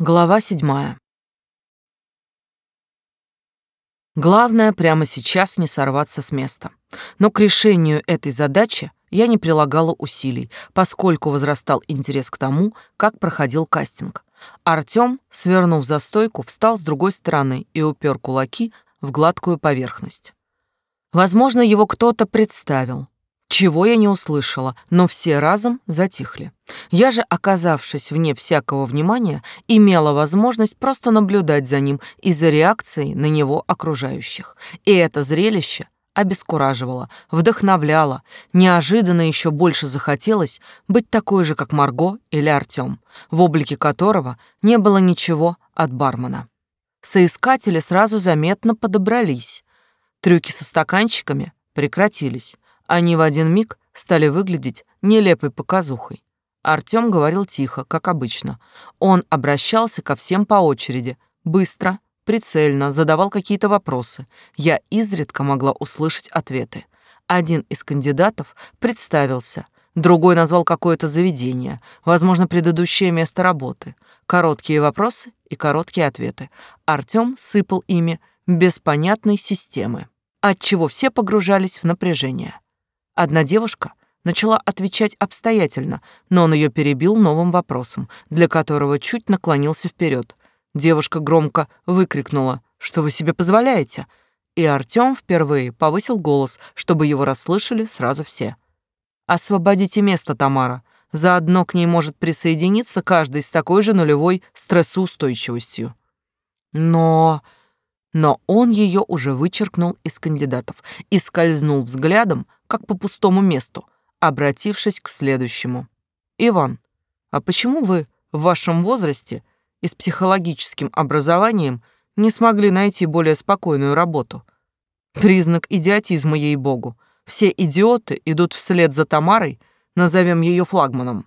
Глава седьмая. Главное прямо сейчас не сорваться с места. Но к решению этой задачи я не прилагала усилий, поскольку возрастал интерес к тому, как проходил кастинг. Артём, свернув за стойку, встал с другой стороны и упер кулаки в гладкую поверхность. Возможно, его кто-то представил, чего я не услышала, но все разом затихли. Я же, оказавшись вне всякого внимания, имела возможность просто наблюдать за ним и за реакцией на него окружающих. И это зрелище обескураживало, вдохновляло, неожиданно еще больше захотелось быть такой же, как Марго или Артём, в облике которого не было ничего от бармена. Соискатели сразу заметно подобрались. Трюки со стаканчиками прекратились. Они в один миг стали выглядеть нелепой показухой. Артём говорил тихо, как обычно. Он обращался ко всем по очереди, быстро, прицельно, задавал какие-то вопросы. Я изредка могла услышать ответы. Один из кандидатов представился, другой назвал какое-то заведение, возможно, предыдущее место работы. Короткие вопросы и короткие ответы. Артём сыпал ими без понятной системы, отчего все погружались в напряжение. Одна девушка начала отвечать обстоятельно, но он ее перебил новым вопросом, для которого чуть наклонился вперед. Девушка громко выкрикнула «Что вы себе позволяете?» И Артём впервые повысил голос, чтобы его расслышали сразу все. «Освободите место, Тамара. Заодно к ней может присоединиться каждый с такой же нулевой стрессоустойчивостью». Но... Но он ее уже вычеркнул из кандидатов и скользнул взглядом как по пустому месту, обратившись к следующему. «Иван, а почему вы в вашем возрасте и с психологическим образованием не смогли найти более спокойную работу? Признак идиотизма, ей-богу. Все идиоты идут вслед за Тамарой, назовем ее флагманом.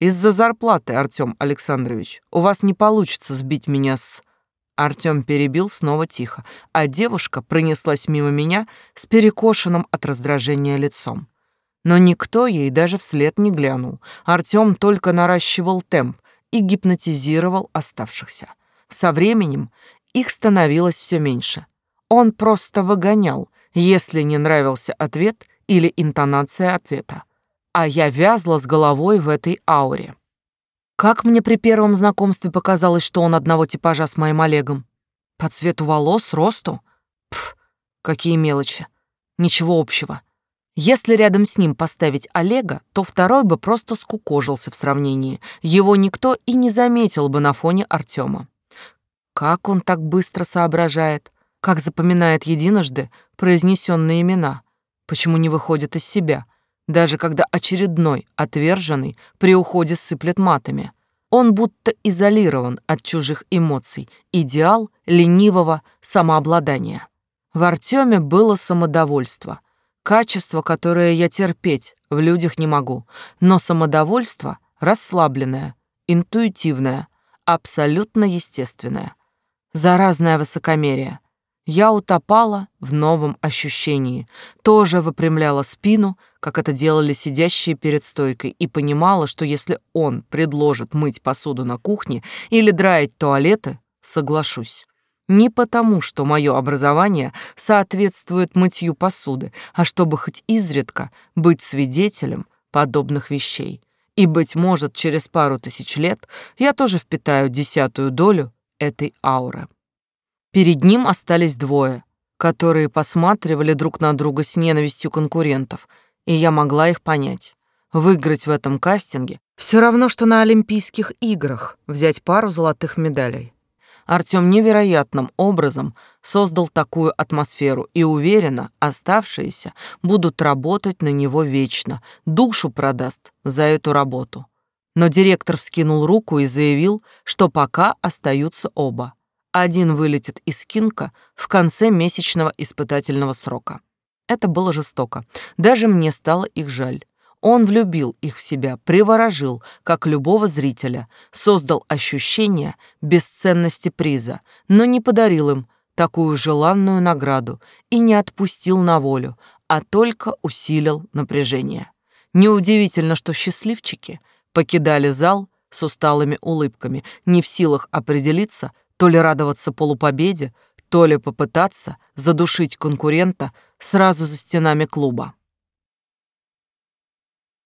Из-за зарплаты, Артём Александрович, у вас не получится сбить меня с... Артём перебил снова тихо, а девушка пронеслась мимо меня с перекошенным от раздражения лицом. Но никто ей даже вслед не глянул. Артём только наращивал темп и гипнотизировал оставшихся. Со временем их становилось все меньше. Он просто выгонял, если не нравился ответ или интонация ответа. А я вязла с головой в этой ауре. Как мне при первом знакомстве показалось, что он одного типажа с моим Олегом? По цвету волос, росту? Пф, какие мелочи. Ничего общего. Если рядом с ним поставить Олега, то второй бы просто скукожился в сравнении. Его никто и не заметил бы на фоне Артема. Как он так быстро соображает? Как запоминает единожды произнесенные имена? Почему не выходит из себя? Даже когда очередной отверженный при уходе сыплет матами. Он будто изолирован от чужих эмоций, идеал ленивого самообладания. В Артеме было самодовольство, качество, которое я терпеть в людях не могу, но самодовольство расслабленное, интуитивное, абсолютно естественное. Заразное высокомерие — я утопала в новом ощущении, тоже выпрямляла спину, как это делали сидящие перед стойкой, и понимала, что если он предложит мыть посуду на кухне или драить туалеты, соглашусь. Не потому, что мое образование соответствует мытью посуды, а чтобы хоть изредка быть свидетелем подобных вещей. И, быть может, через пару тысяч лет я тоже впитаю десятую долю этой ауры. Перед ним остались двое, которые посматривали друг на друга с ненавистью конкурентов, и я могла их понять. Выиграть в этом кастинге все равно, что на Олимпийских играх взять пару золотых медалей. Артём невероятным образом создал такую атмосферу, и уверенно оставшиеся будут работать на него вечно, душу продаст за эту работу. Но директор вскинул руку и заявил, что пока остаются оба. Один вылетит из Кинка в конце месячного испытательного срока. Это было жестоко. Даже мне стало их жаль. Он влюбил их в себя, приворожил, как любого зрителя, создал ощущение бесценности приза, но не подарил им такую желанную награду и не отпустил на волю, а только усилил напряжение. Неудивительно, что счастливчики покидали зал с усталыми улыбками, не в силах определиться, то ли радоваться полупобеде, то ли попытаться задушить конкурента сразу за стенами клуба.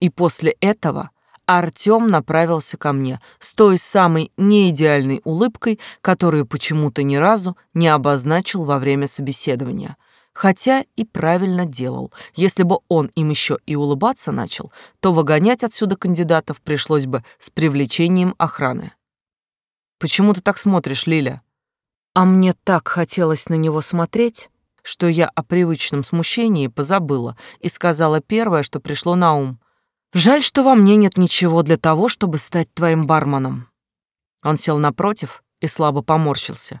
И после этого Артём направился ко мне с той самой неидеальной улыбкой, которую почему-то ни разу не обозначил во время собеседования. Хотя и правильно делал. Если бы он им еще и улыбаться начал, то выгонять отсюда кандидатов пришлось бы с привлечением охраны. «Почему ты так смотришь, Лиля?» А мне так хотелось на него смотреть, что я о привычном смущении позабыла и сказала первое, что пришло на ум — Жаль, что во мне нет ничего для того, чтобы стать твоим барменом. Он сел напротив и слабо поморщился.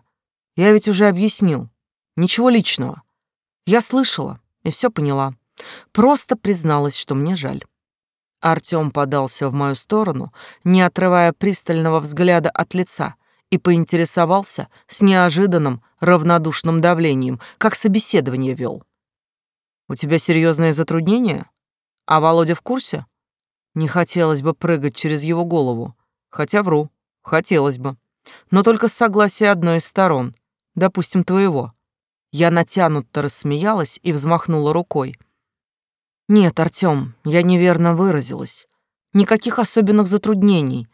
Я ведь уже объяснил. Ничего личного. Я слышала и все поняла. Просто призналась, что мне жаль. Артём подался в мою сторону, не отрывая пристального взгляда от лица, и поинтересовался с неожиданным равнодушным давлением, как собеседование вел. «У тебя серьезные затруднения? А Володя в курсе?» Не хотелось бы прыгать через его голову. Хотя вру, хотелось бы. Но только с согласия одной из сторон, допустим, твоего. Я натянуто рассмеялась и взмахнула рукой. Нет, Артём, я неверно выразилась. Никаких особенных затруднений.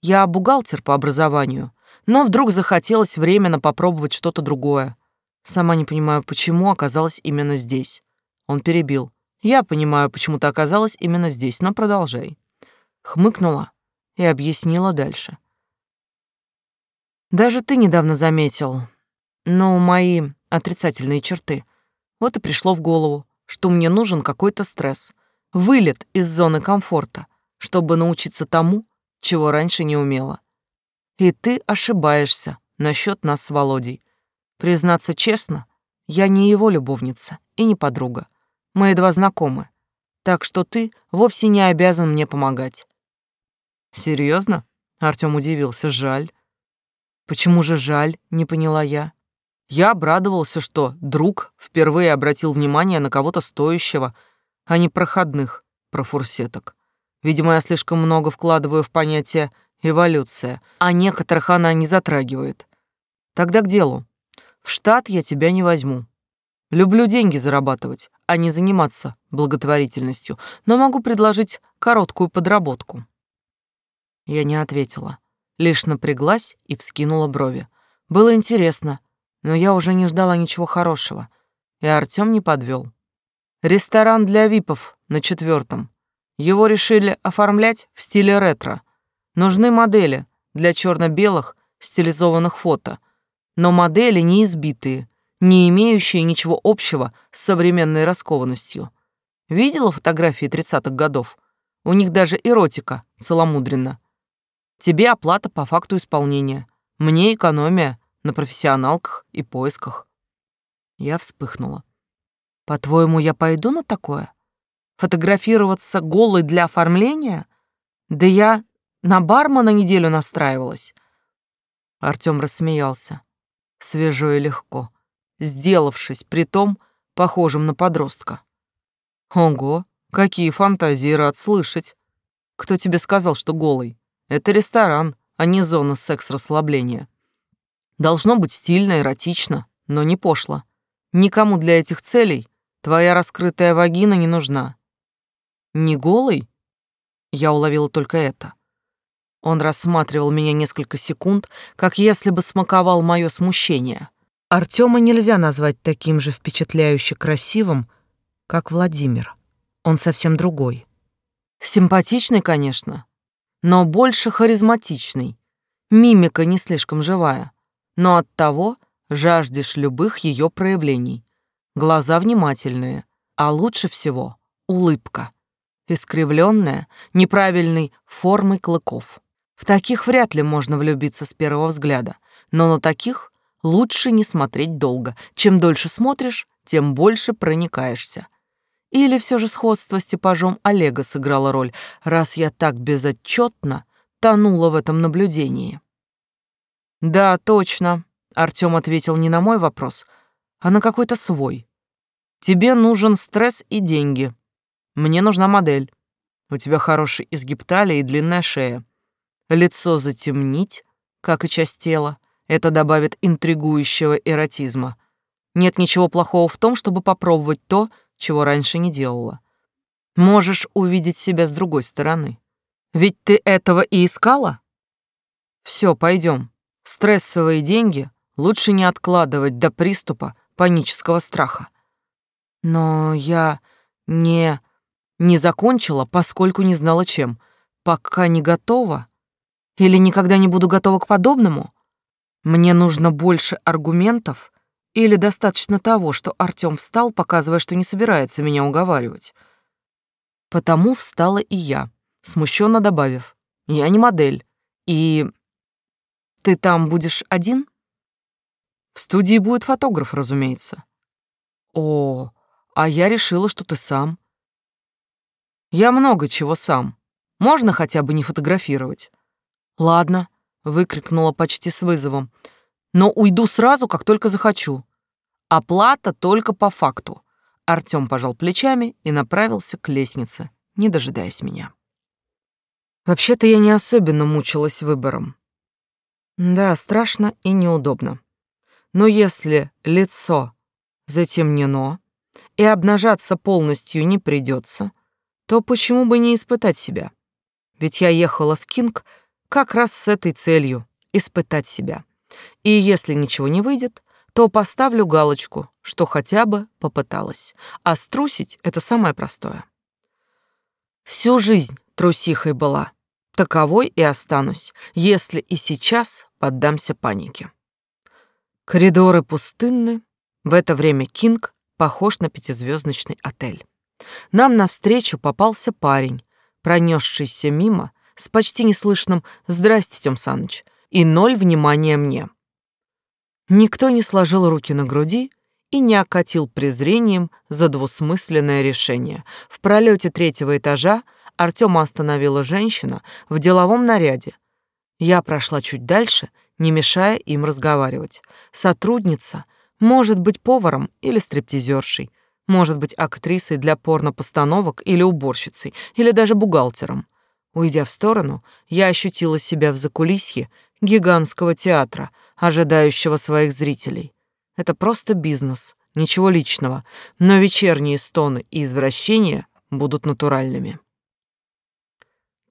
Я бухгалтер по образованию, но вдруг захотелось временно попробовать что-то другое. Сама не понимаю, почему оказалась именно здесь. Он перебил. Я понимаю, почему ты оказалась именно здесь, но продолжай. Хмыкнула и объяснила дальше. Даже ты недавно заметил, но мои отрицательные черты. Вот и пришло в голову, что мне нужен какой-то стресс, вылет из зоны комфорта, чтобы научиться тому, чего раньше не умела. И ты ошибаешься насчет нас с Володей. Признаться честно, я не его любовница и не подруга. Мы едва знакомы, так что ты вовсе не обязан мне помогать». Серьезно? Артём удивился. «Жаль». «Почему же жаль?» — не поняла я. Я обрадовался, что друг впервые обратил внимание на кого-то стоящего, а не проходных профурсеток. Видимо, я слишком много вкладываю в понятие «эволюция», а некоторых она не затрагивает. Тогда к делу. В штат я тебя не возьму. Люблю деньги зарабатывать, а не заниматься благотворительностью, но могу предложить короткую подработку». Я не ответила, лишь напряглась и вскинула брови. Было интересно, но я уже не ждала ничего хорошего, и Артём не подвел. Ресторан для випов на четвертом. Его решили оформлять в стиле ретро. Нужны модели для черно белых стилизованных фото, но модели не избитые, не имеющие ничего общего с современной раскованностью. Видела фотографии тридцатых годов? У них даже эротика целомудренно. Тебе оплата по факту исполнения. Мне экономия на профессионалках и поисках. Я вспыхнула. По-твоему, я пойду на такое? Фотографироваться голой для оформления? Да я на бармена неделю настраивалась. Артём рассмеялся. Свежо и легко сделавшись при том похожим на подростка. Ого, какие фантазии рад слышать. Кто тебе сказал, что голый? Это ресторан, а не зона секс-расслабления. Должно быть стильно, эротично, но не пошло. Никому для этих целей твоя раскрытая вагина не нужна. Не голый? Я уловила только это. Он рассматривал меня несколько секунд, как если бы смаковал мое смущение — Артема нельзя назвать таким же впечатляюще красивым, как Владимир. Он совсем другой. Симпатичный, конечно, но больше харизматичный. Мимика не слишком живая, но оттого жаждешь любых ее проявлений. Глаза внимательные, а лучше всего улыбка, искривленная, неправильной формой клыков. В таких вряд ли можно влюбиться с первого взгляда, но на таких лучше не смотреть долго. Чем дольше смотришь, тем больше проникаешься. Или все же сходство с типажом Олега сыграло роль, раз я так безотчетно тонула в этом наблюдении. «Да, точно», — Артём ответил не на мой вопрос, а на какой-то свой. «Тебе нужен стресс и деньги. Мне нужна модель. У тебя хороший изгиб талии и длинная шея. Лицо затемнить, как и часть тела. Это добавит интригующего эротизма. Нет ничего плохого в том, чтобы попробовать то, чего раньше не делала. Можешь увидеть себя с другой стороны. Ведь ты этого и искала? Все, пойдем. Стрессовые деньги лучше не откладывать до приступа панического страха. Но я не... не закончила, поскольку не знала чем. Пока не готова. Или никогда не буду готова к подобному. Мне нужно больше аргументов или достаточно того, что Артём встал, показывая, что не собирается меня уговаривать. Потому встала и я, смущенно добавив, я не модель. И ты там будешь один? В студии будет фотограф, разумеется. О, а я решила, что ты сам. Я много чего сам. Можно хотя бы не фотографировать? Ладно, выкрикнула почти с вызовом. Но уйду сразу, как только захочу. Оплата только по факту. Артём пожал плечами и направился к лестнице, не дожидаясь меня. Вообще-то я не особенно мучилась выбором. Да, страшно и неудобно. Но если лицо затемнено и обнажаться полностью не придется, то почему бы не испытать себя? Ведь я ехала в Кинг как раз с этой целью — испытать себя. И если ничего не выйдет, то поставлю галочку, что хотя бы попыталась. А струсить — это самое простое. Всю жизнь трусихой была. Таковой и останусь, если и сейчас поддамся панике. Коридоры пустынны. В это время Кинг похож на пятизвездочный отель. Нам навстречу попался парень, пронесшийся мимо с почти неслышным «Здрасте, Тём Саныч» и ноль внимания мне. Никто не сложил руки на груди и не окатил презрением за двусмысленное решение. В пролете третьего этажа Артема остановила женщина в деловом наряде. Я прошла чуть дальше, не мешая им разговаривать. Сотрудница может быть поваром или стриптизершей, может быть актрисой для порнопостановок или уборщицей, или даже бухгалтером. Уйдя в сторону, я ощутила себя в закулисье гигантского театра, ожидающего своих зрителей. Это просто бизнес, ничего личного, но вечерние стоны и извращения будут натуральными.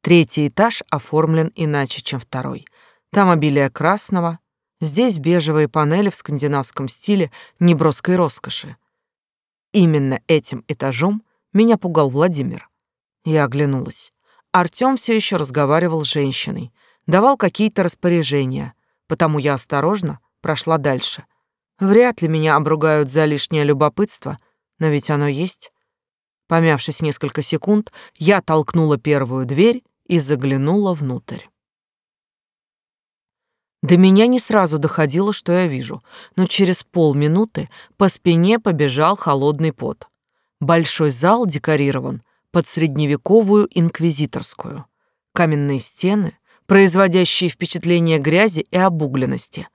Третий этаж оформлен иначе, чем второй. Там обилие красного, здесь бежевые панели в скандинавском стиле неброской роскоши. Именно этим этажом меня пугал Владимир. Я оглянулась. Артём все еще разговаривал с женщиной, давал какие-то распоряжения, потому я осторожно прошла дальше. Вряд ли меня обругают за лишнее любопытство, но ведь оно есть. Помявшись несколько секунд, я толкнула первую дверь и заглянула внутрь. До меня не сразу доходило, что я вижу, но через полминуты по спине побежал холодный пот. Большой зал декорирован под средневековую инквизиторскую. Каменные стены, производящие впечатление грязи и обугленности.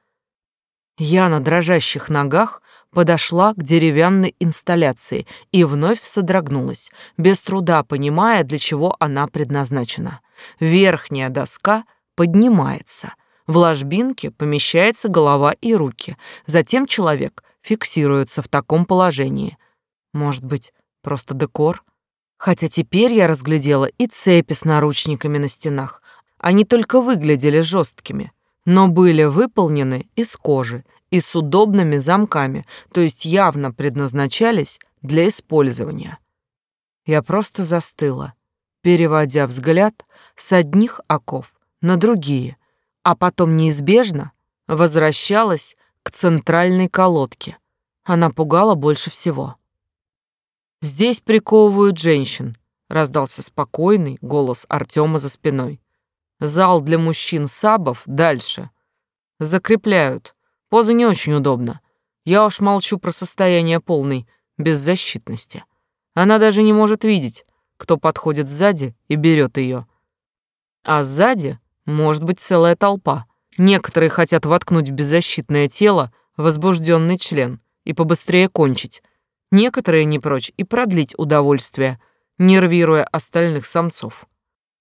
Я на дрожащих ногах подошла к деревянной инсталляции и вновь содрогнулась, без труда понимая, для чего она предназначена. Верхняя доска поднимается. В ложбинке помещается голова и руки. Затем человек фиксируется в таком положении. Может быть, просто декор? Хотя теперь я разглядела и цепи с наручниками на стенах. Они только выглядели жесткими, но были выполнены из кожи и с удобными замками, то есть явно предназначались для использования. Я просто застыла, переводя взгляд с одних оков на другие, а потом неизбежно возвращалась к центральной колодке. Она пугала больше всего. «Здесь приковывают женщин», — раздался спокойный голос Артема за спиной. «Зал для мужчин сабов дальше. Закрепляют. Поза не очень удобна. Я уж молчу про состояние полной беззащитности. Она даже не может видеть, кто подходит сзади и берет ее. А сзади может быть целая толпа. Некоторые хотят воткнуть в беззащитное тело возбужденный член и побыстрее кончить. Некоторые не прочь и продлить удовольствие, нервируя остальных самцов.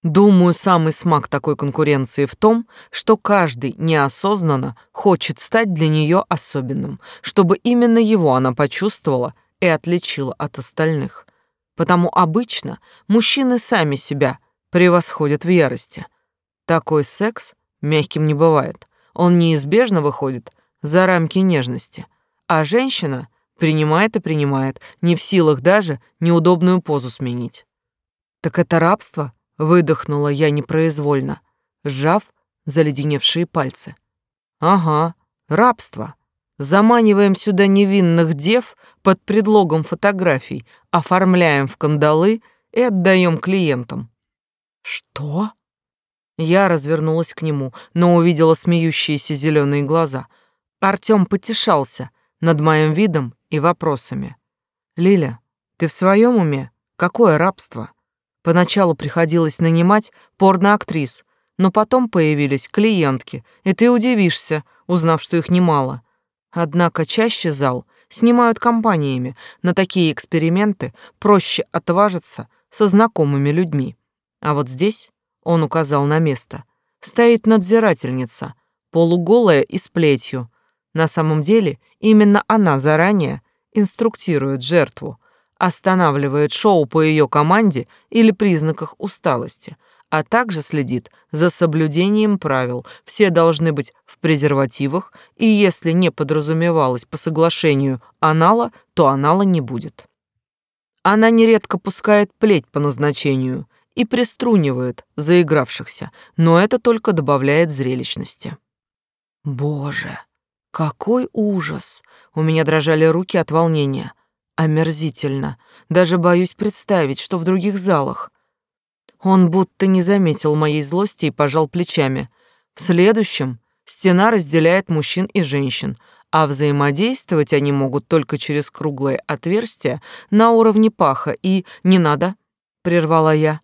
Думаю, самый смак такой конкуренции в том, что каждый неосознанно хочет стать для нее особенным, чтобы именно его она почувствовала и отличила от остальных. Потому обычно мужчины сами себя превосходят в ярости. Такой секс мягким не бывает. Он неизбежно выходит за рамки нежности. А женщина принимает и принимает, не в силах даже неудобную позу сменить. Так это рабство? Выдохнула я непроизвольно, сжав заледеневшие пальцы. Ага, рабство. Заманиваем сюда невинных дев под предлогом фотографий, оформляем в кандалы и отдаем клиентам. Что? Я развернулась к нему, но увидела смеющиеся зеленые глаза. Артём потешался над моим видом и вопросами. «Лиля, ты в своем уме? Какое рабство?» Поначалу приходилось нанимать порноактрис, но потом появились клиентки, и ты удивишься, узнав, что их немало. Однако чаще зал снимают компаниями. На такие эксперименты проще отважиться со знакомыми людьми. А вот здесь, он указал на место, стоит надзирательница, полуголая и с плетью. На самом деле, именно она заранее инструктирует жертву, останавливает шоу по ее команде или признаках усталости, а также следит за соблюдением правил. Все должны быть в презервативах, и если не подразумевалось по соглашению анала, то анала не будет. Она нередко пускает плеть по назначению и приструнивает заигравшихся, но это только добавляет зрелищности. Боже, какой ужас! У меня дрожали руки от волнения. Омерзительно. Даже боюсь представить, что в других залах. Он будто не заметил моей злости и пожал плечами. В следующем стена разделяет мужчин и женщин, а взаимодействовать они могут только через круглые отверстия на уровне паха и «не надо», — прервала я,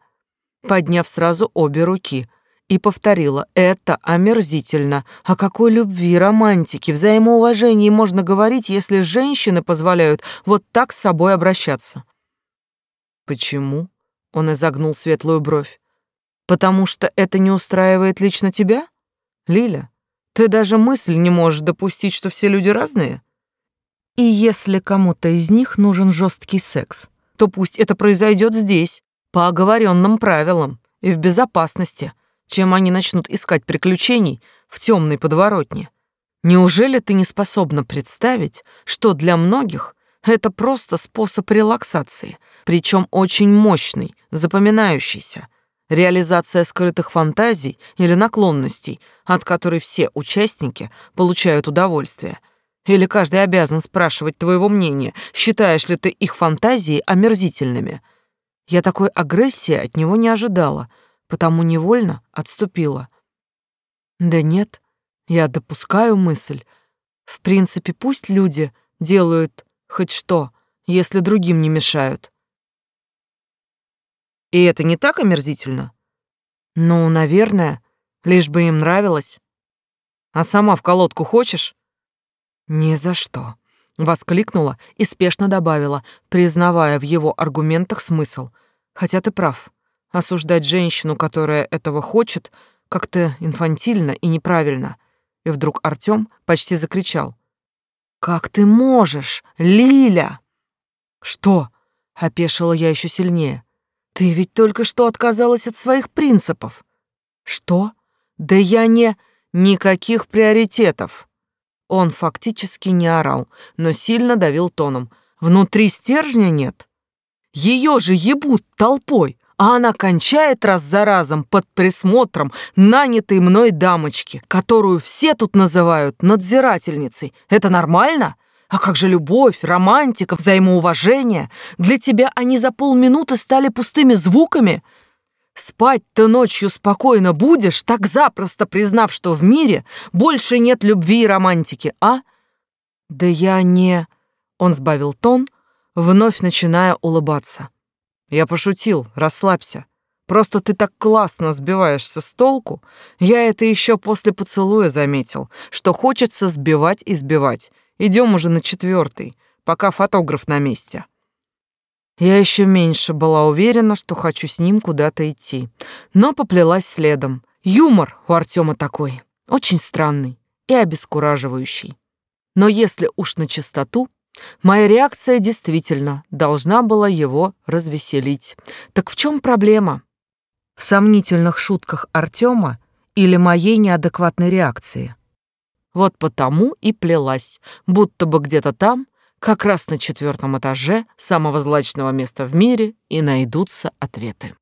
подняв сразу обе руки — и повторила «Это омерзительно. О какой любви, романтике, взаимоуважении можно говорить, если женщины позволяют вот так с собой обращаться?» «Почему?» — он изогнул светлую бровь. «Потому что это не устраивает лично тебя? Лиля, ты даже мысль не можешь допустить, что все люди разные? И если кому-то из них нужен жесткий секс, то пусть это произойдет здесь, по оговоренным правилам и в безопасности» чем они начнут искать приключений в темной подворотне. Неужели ты не способна представить, что для многих это просто способ релаксации, причем очень мощный, запоминающийся, реализация скрытых фантазий или наклонностей, от которой все участники получают удовольствие. Или каждый обязан спрашивать твоего мнения, считаешь ли ты их фантазии омерзительными. Я такой агрессии от него не ожидала — потому невольно отступила. Да нет, я допускаю мысль. В принципе, пусть люди делают хоть что, если другим не мешают. И это не так омерзительно? Ну, наверное, лишь бы им нравилось. А сама в колодку хочешь? Ни за что. Воскликнула и спешно добавила, признавая в его аргументах смысл. Хотя ты прав. Осуждать женщину, которая этого хочет, как-то инфантильно и неправильно. И вдруг Артём почти закричал. «Как ты можешь, Лиля?» «Что?» — опешила я еще сильнее. «Ты ведь только что отказалась от своих принципов». «Что? Да я не... Никаких приоритетов!» Он фактически не орал, но сильно давил тоном. «Внутри стержня нет. Ее же ебут толпой, а она кончает раз за разом под присмотром нанятой мной дамочки, которую все тут называют надзирательницей. Это нормально? А как же любовь, романтика, взаимоуважение? Для тебя они за полминуты стали пустыми звуками? Спать ты ночью спокойно будешь, так запросто признав, что в мире больше нет любви и романтики, а? Да я не... Он сбавил тон, вновь начиная улыбаться. Я пошутил, расслабься. Просто ты так классно сбиваешься с толку. Я это еще после поцелуя заметил, что хочется сбивать и сбивать. Идем уже на четвертый, пока фотограф на месте. Я еще меньше была уверена, что хочу с ним куда-то идти, но поплелась следом. Юмор у Артема такой, очень странный и обескураживающий. Но если уж на чистоту, моя реакция действительно должна была его развеселить. Так в чем проблема? В сомнительных шутках Артема или моей неадекватной реакции? Вот потому и плелась, будто бы где-то там, как раз на четвертом этаже самого злачного места в мире, и найдутся ответы.